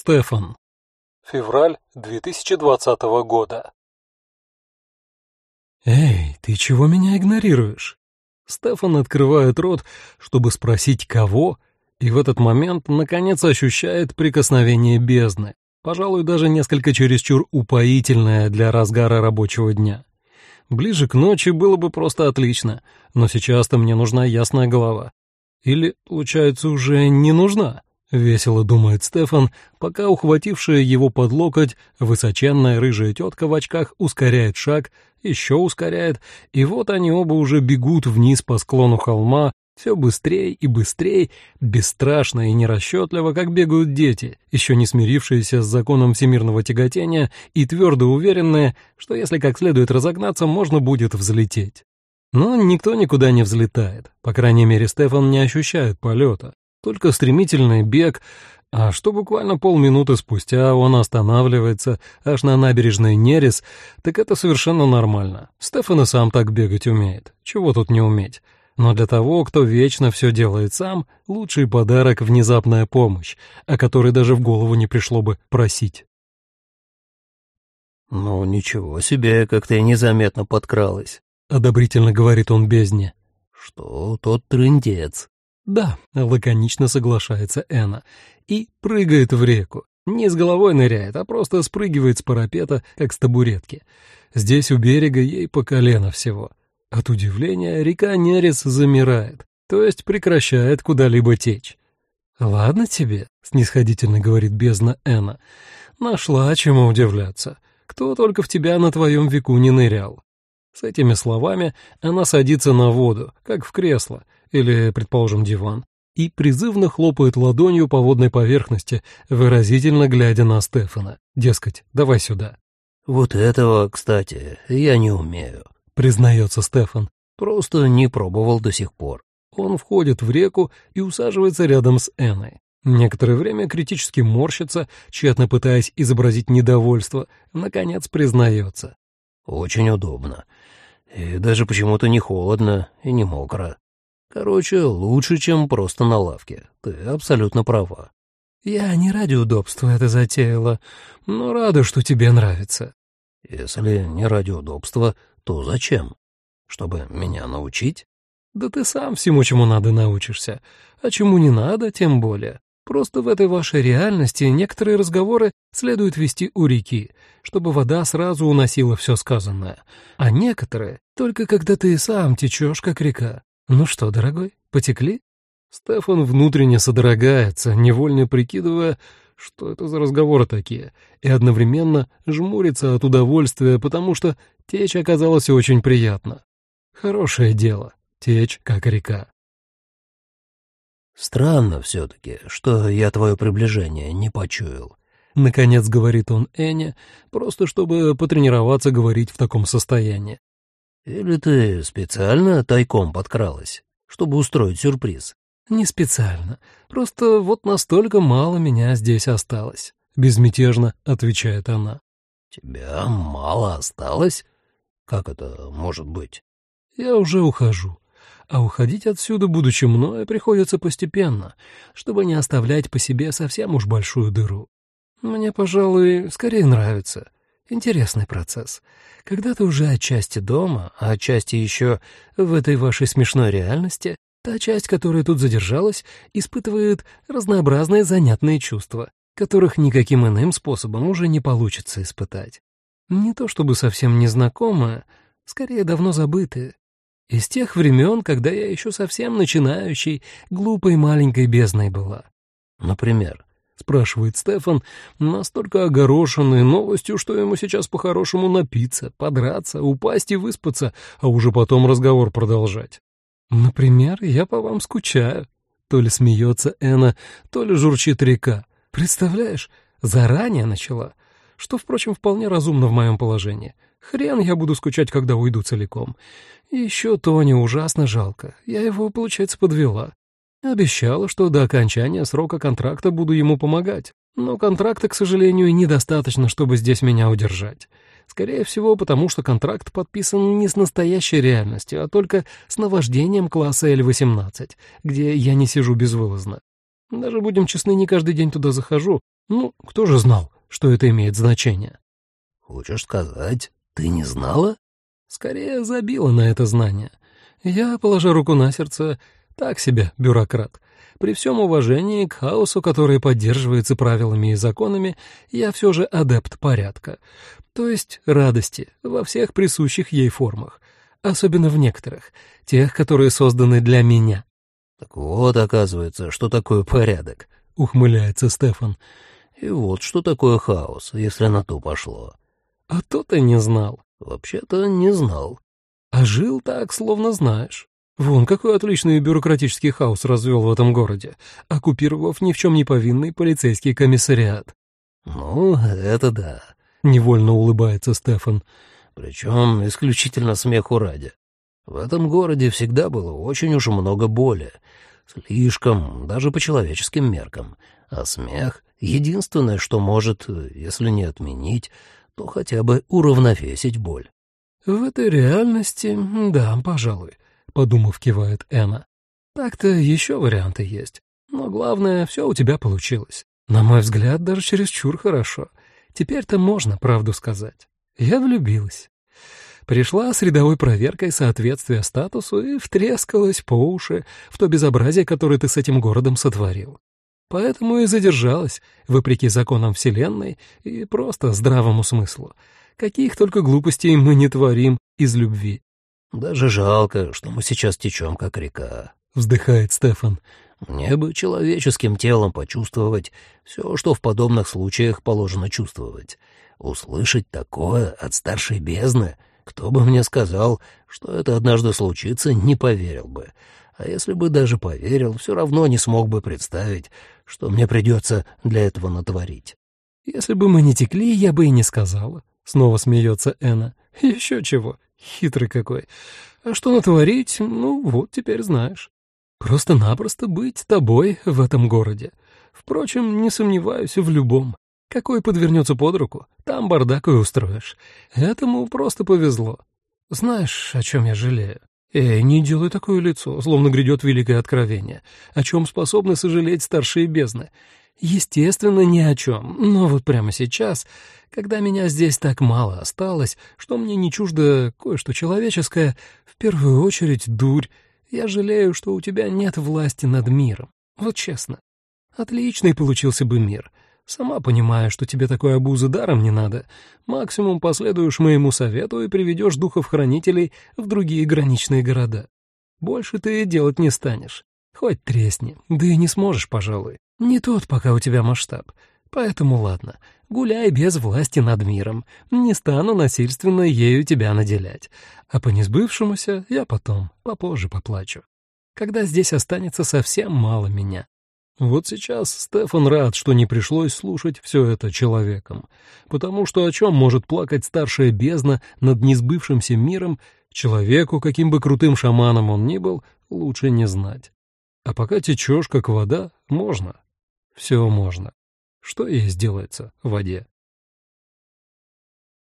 Стефан. Февраль 2020 года. «Эй, ты чего меня игнорируешь?» Стефан открывает рот, чтобы спросить «кого?», и в этот момент, наконец, ощущает прикосновение бездны, пожалуй, даже несколько чересчур упоительное для разгара рабочего дня. Ближе к ночи было бы просто отлично, но сейчас-то мне нужна ясная голова. Или, получается, уже не нужна? — весело думает Стефан, пока ухватившая его под локоть высоченная рыжая тетка в очках ускоряет шаг, еще ускоряет, и вот они оба уже бегут вниз по склону холма, все быстрее и быстрее, бесстрашно и нерасчетливо, как бегают дети, еще не смирившиеся с законом всемирного тяготения и твердо уверенные, что если как следует разогнаться, можно будет взлететь. Но никто никуда не взлетает, по крайней мере, Стефан не ощущает полета только стремительный бег, а что буквально полминуты спустя он останавливается аж на набережной Нерес, так это совершенно нормально. Стефан и сам так бегать умеет. Чего тут не уметь? Но для того, кто вечно все делает сам, лучший подарок — внезапная помощь, о которой даже в голову не пришло бы просить. «Ну, ничего себе, как ты незаметно подкралась», — одобрительно говорит он бездне. «Что тот трындец?» «Да», — лаконично соглашается Эна, и прыгает в реку. Не с головой ныряет, а просто спрыгивает с парапета, как с табуретки. Здесь у берега ей по колено всего. От удивления река Нерес замирает, то есть прекращает куда-либо течь. «Ладно тебе», — снисходительно говорит бездна Эна, — «нашла чему удивляться. Кто только в тебя на твоем веку не нырял». С этими словами она садится на воду, как в кресло, или, предположим, диван, и призывно хлопает ладонью по водной поверхности, выразительно глядя на Стефана. Дескать, давай сюда. «Вот этого, кстати, я не умею», — признается Стефан. «Просто не пробовал до сих пор». Он входит в реку и усаживается рядом с Энной. Некоторое время критически морщится, тщетно пытаясь изобразить недовольство, наконец признается. «Очень удобно. И даже почему-то не холодно и не мокро. Короче, лучше, чем просто на лавке. Ты абсолютно права. Я не ради удобства это затеяла, но рада, что тебе нравится. Если не ради удобства, то зачем? Чтобы меня научить? Да ты сам всему, чему надо, научишься. А чему не надо, тем более. Просто в этой вашей реальности некоторые разговоры следует вести у реки, чтобы вода сразу уносила все сказанное, а некоторые — только когда ты сам течешь, как река. «Ну что, дорогой, потекли?» Стефан внутренне содрогается, невольно прикидывая, что это за разговоры такие, и одновременно жмурится от удовольствия, потому что течь оказалась очень приятно. Хорошее дело, течь как река. «Странно все-таки, что я твое приближение не почуял», — наконец говорит он Эне, просто чтобы потренироваться говорить в таком состоянии. Или ты специально тайком подкралась, чтобы устроить сюрприз? Не специально. Просто вот настолько мало меня здесь осталось. Безмятежно отвечает она. Тебя мало осталось? Как это может быть? Я уже ухожу. А уходить отсюда, будучи мною, приходится постепенно, чтобы не оставлять по себе совсем уж большую дыру. Мне, пожалуй, скорее нравится. Интересный процесс. Когда ты уже отчасти дома, а отчасти еще в этой вашей смешной реальности, та часть, которая тут задержалась, испытывает разнообразные занятные чувства, которых никаким иным способом уже не получится испытать. Не то чтобы совсем незнакомые, скорее давно забытые. Из тех времен, когда я еще совсем начинающей, глупой маленькой бездной была. Например, спрашивает Стефан, настолько огорошенный новостью, что ему сейчас по-хорошему напиться, подраться, упасть и выспаться, а уже потом разговор продолжать. «Например, я по вам скучаю». То ли смеется Эна, то ли журчит река. Представляешь, заранее начала. Что, впрочем, вполне разумно в моем положении. Хрен я буду скучать, когда уйду целиком. И еще Тони ужасно жалко. Я его, получается, подвела. Обещала, что до окончания срока контракта буду ему помогать. Но контракта, к сожалению, недостаточно, чтобы здесь меня удержать. Скорее всего, потому что контракт подписан не с настоящей реальностью, а только с наваждением класса L-18, где я не сижу безвылазно. Даже, будем честны, не каждый день туда захожу, Ну, кто же знал, что это имеет значение? Хочешь сказать, ты не знала? Скорее забила на это знание. Я, положа руку на сердце, так себе бюрократ. При всем уважении к хаосу, который поддерживается правилами и законами, я все же адепт порядка. То есть радости во всех присущих ей формах. Особенно в некоторых, тех, которые созданы для меня. Так вот, оказывается, что такое порядок, ухмыляется Стефан. И вот что такое хаос, если на то пошло. А то ты не знал. Вообще-то не знал. А жил так, словно знаешь. Вон, какой отличный бюрократический хаос развел в этом городе, оккупировав ни в чем не повинный полицейский комиссариат. «Ну, это да», — невольно улыбается Стефан. «Причем исключительно смеху ради. В этом городе всегда было очень уж много боли. Слишком, даже по человеческим меркам. А смех — единственное, что может, если не отменить, то хотя бы уравновесить боль». «В этой реальности, да, пожалуй», — подумав, кивает Эна. «Так-то еще варианты есть. Но главное, все у тебя получилось. На мой взгляд, даже чересчур хорошо. Теперь-то можно правду сказать. Я влюбилась. Пришла с рядовой проверкой соответствия статусу и втрескалась по уши в то безобразие, которое ты с этим городом сотворил. Поэтому и задержалась, вопреки законам Вселенной и просто здравому смыслу. Каких только глупостей мы не творим из любви. «Даже жалко, что мы сейчас течем, как река», — вздыхает Стефан. «Мне бы человеческим телом почувствовать все, что в подобных случаях положено чувствовать. Услышать такое от старшей бездны, кто бы мне сказал, что это однажды случится, не поверил бы. А если бы даже поверил, все равно не смог бы представить, что мне придется для этого натворить». «Если бы мы не текли, я бы и не сказала», — снова смеется Эна. «Еще чего, Хитрый какой. А что натворить, ну вот теперь знаешь. Просто-напросто быть тобой в этом городе. Впрочем, не сомневаюсь в любом. Какой подвернется под руку, там бардак и устроишь. Этому просто повезло. Знаешь, о чем я жалею? Эй, не делай такое лицо, словно грядет великое откровение, о чем способны сожалеть старшие бездны. Естественно, ни о чем, но вот прямо сейчас, когда меня здесь так мало осталось, что мне не чуждо кое-что человеческое, в первую очередь дурь, я жалею, что у тебя нет власти над миром. Вот честно. Отличный получился бы мир. Сама понимаю, что тебе такой обузы даром не надо. Максимум последуешь моему совету и приведешь духов-хранителей в другие граничные города. Больше ты делать не станешь. Хоть тресни, да и не сможешь, пожалуй. Не тот пока у тебя масштаб. Поэтому ладно, гуляй без власти над миром. Не стану насильственно ею тебя наделять. А по несбывшемуся я потом, попозже поплачу. Когда здесь останется совсем мало меня. Вот сейчас Стефан рад, что не пришлось слушать все это человеком, потому что о чем может плакать старшая бездна над несбывшимся миром, человеку, каким бы крутым шаманом он ни был, лучше не знать. А пока течешь, как вода, можно, все можно. Что ей сделается в воде?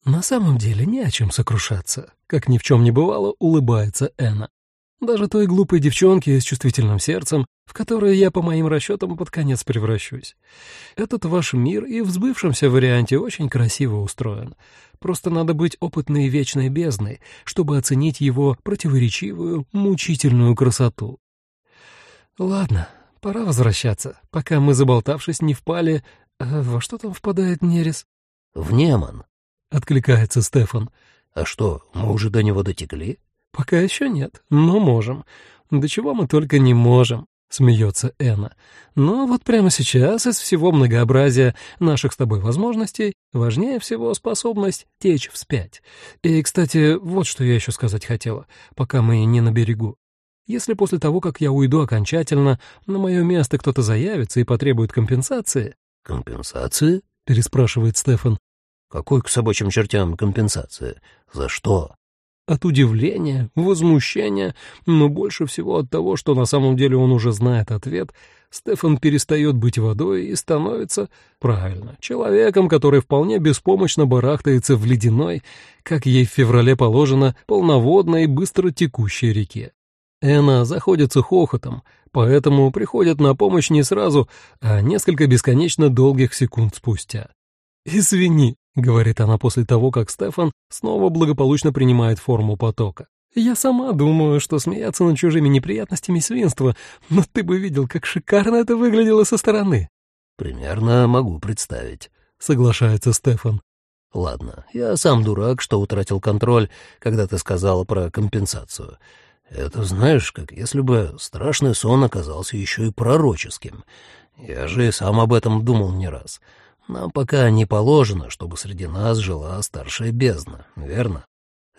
На самом деле не о чем сокрушаться. Как ни в чем не бывало, улыбается Энна. Даже той глупой девчонке с чувствительным сердцем, в которую я, по моим расчетам, под конец превращусь. Этот ваш мир и в сбывшемся варианте очень красиво устроен. Просто надо быть опытной и вечной бездной, чтобы оценить его противоречивую, мучительную красоту. Ладно, Пора возвращаться, пока мы, заболтавшись, не впали... А во что там впадает Нерес? — В Неман, — откликается Стефан. — А что, мы уже до него дотекли? — Пока еще нет, но можем. До чего мы только не можем, — смеется Энна. Но вот прямо сейчас из всего многообразия наших с тобой возможностей важнее всего способность течь вспять. И, кстати, вот что я еще сказать хотела, пока мы не на берегу. Если после того, как я уйду окончательно, на мое место кто-то заявится и потребует компенсации... — Компенсации? — переспрашивает Стефан. — Какой к собачьим чертям компенсация? За что? От удивления, возмущения, но больше всего от того, что на самом деле он уже знает ответ, Стефан перестает быть водой и становится, правильно, человеком, который вполне беспомощно барахтается в ледяной, как ей в феврале положено, полноводной, быстро текущей реке. Эна заходится хохотом, поэтому приходят на помощь не сразу, а несколько бесконечно долгих секунд спустя. «Извини», — говорит она после того, как Стефан снова благополучно принимает форму потока. «Я сама думаю, что смеяться над чужими неприятностями свинства, но ты бы видел, как шикарно это выглядело со стороны». «Примерно могу представить», — соглашается Стефан. «Ладно, я сам дурак, что утратил контроль, когда ты сказала про компенсацию. Это, знаешь, как если бы страшный сон оказался еще и пророческим. Я же и сам об этом думал не раз. Нам пока не положено, чтобы среди нас жила старшая бездна, верно?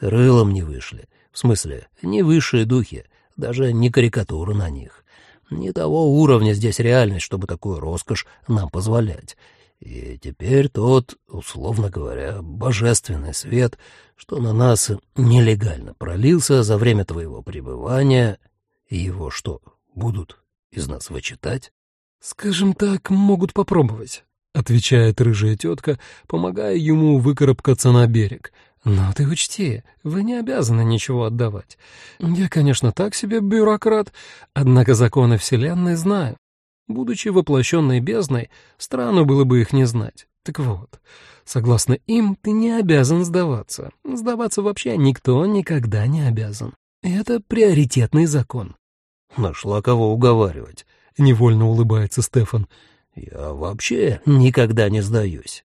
Рылом не вышли. В смысле, не высшие духи, даже не карикатуры на них. Не того уровня здесь реальность, чтобы такую роскошь нам позволять. И теперь тот, условно говоря, божественный свет, что на нас нелегально пролился за время твоего пребывания, его что, будут из нас вычитать? «Скажем так, могут попробовать», — отвечает рыжая тетка, помогая ему выкарабкаться на берег. «Но ты учти, вы не обязаны ничего отдавать. Я, конечно, так себе бюрократ, однако законы Вселенной знаю. Будучи воплощенной бездной, странно было бы их не знать. Так вот, согласно им, ты не обязан сдаваться. Сдаваться вообще никто никогда не обязан. Это приоритетный закон. Нашла кого уговаривать. Невольно улыбается Стефан. Я вообще никогда не сдаюсь.